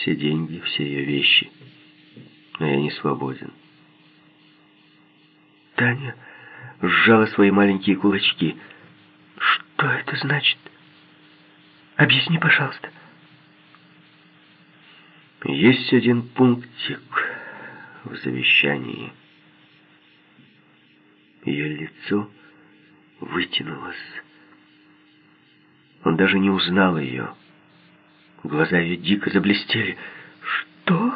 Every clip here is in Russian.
все деньги, все ее вещи. Но я не свободен. Таня сжала свои маленькие кулачки. Что это значит? Объясни, пожалуйста. Есть один пунктик в завещании. Ее лицо вытянулось. Он даже не узнал ее. Глаза ее дико заблестели. «Что?»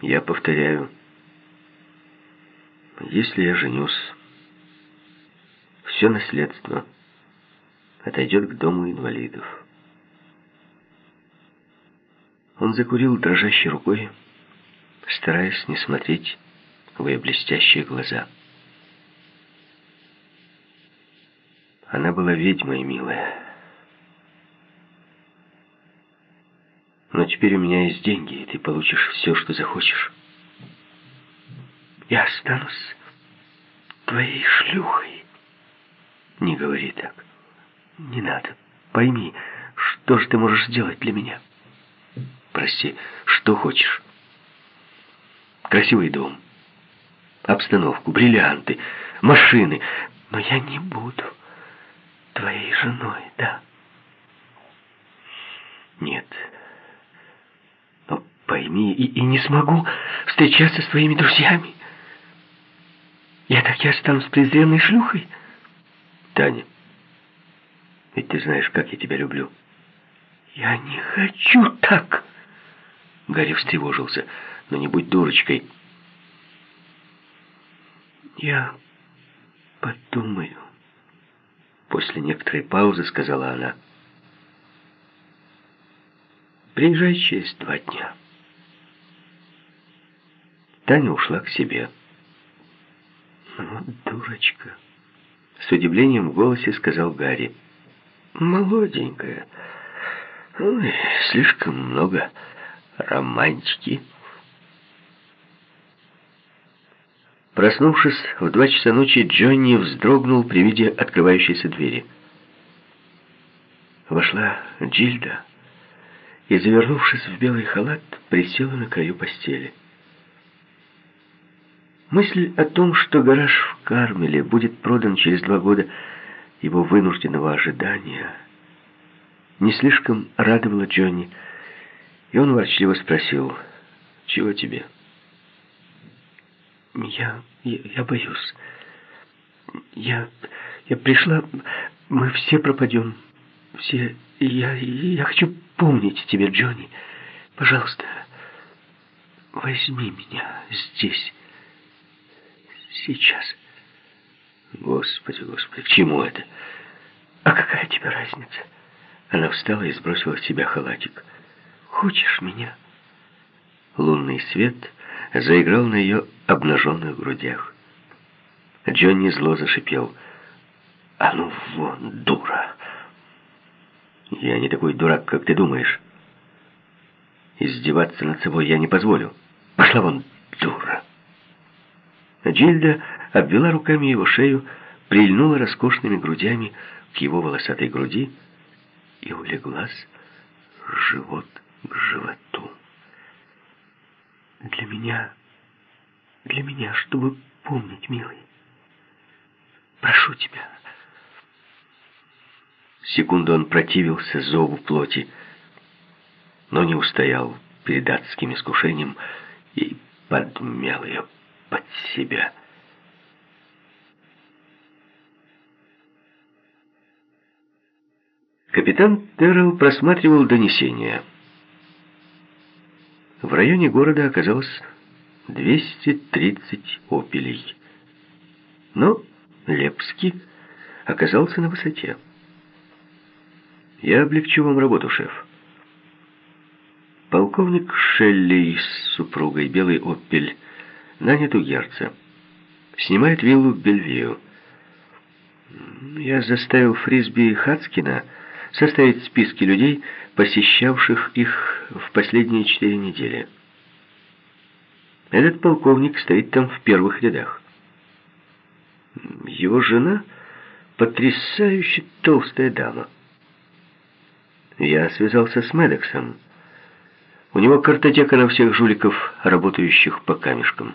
«Я повторяю, если я женюсь, все наследство отойдет к дому инвалидов». Он закурил дрожащей рукой, стараясь не смотреть в ее блестящие глаза. Она была ведьмой, милая. Но теперь у меня есть деньги, и ты получишь все, что захочешь. Я останусь твоей шлюхой. Не говори так. Не надо. Пойми, что же ты можешь сделать для меня? Прости, что хочешь? Красивый дом, обстановку, бриллианты, машины. Но я не буду твоей женой, да? Нет. Но пойми, и, и не смогу встречаться с твоими друзьями. Я так и останусь презренной шлюхой. Таня, ведь ты знаешь, как я тебя люблю. Я не хочу так. Гарри встревожился. Но не будь дурочкой. Я подумаю. После некоторой паузы сказала она. Приезжай через два дня. Таня ушла к себе. Вот дурочка. С удивлением в голосе сказал Гарри. Молоденькая. Ой, слишком много романтики. Проснувшись в два часа ночи, Джонни вздрогнул при виде открывающейся двери. Вошла Джильда и, завернувшись в белый халат, присела на краю постели. Мысль о том, что гараж в Кармеле будет продан через два года его вынужденного ожидания, не слишком радовала Джонни, и он ворчливо спросил, «Чего тебе?» Я, я, я боюсь. Я, я пришла, мы все пропадем. Все, я, я хочу помнить тебя, Джонни. Пожалуйста, возьми меня здесь, сейчас. Господи, Господи, к чему это? А какая тебе разница? Она встала и сбросила с себя халатик. Хочешь меня? Лунный свет заиграл на ее обнаженных грудях. Джонни зло зашипел. «А ну вон, дура!» «Я не такой дурак, как ты думаешь. Издеваться над собой я не позволю. Пошла вон, дура!» Джильда обвела руками его шею, прильнула роскошными грудями к его волосатой груди и улеглась живот к животу. Для меня, для меня, чтобы помнить, милый. Прошу тебя. Секунду он противился зову плоти, но не устоял перед адским искушением и подмял ее под себя. Капитан Террелл просматривал донесения. В районе города оказалось 230 опелей. Но Лепский оказался на высоте. «Я облегчу вам работу, шеф». Полковник Шелли с супругой Белый Опель нанят у Герца. Снимает виллу в Бельвию. Я заставил Фрисби и Хацкина составить списки людей, посещавших их в последние четыре недели. Этот полковник стоит там в первых рядах. Его жена — потрясающе толстая дама. Я связался с Медексом. У него картотека на всех жуликов, работающих по камешкам.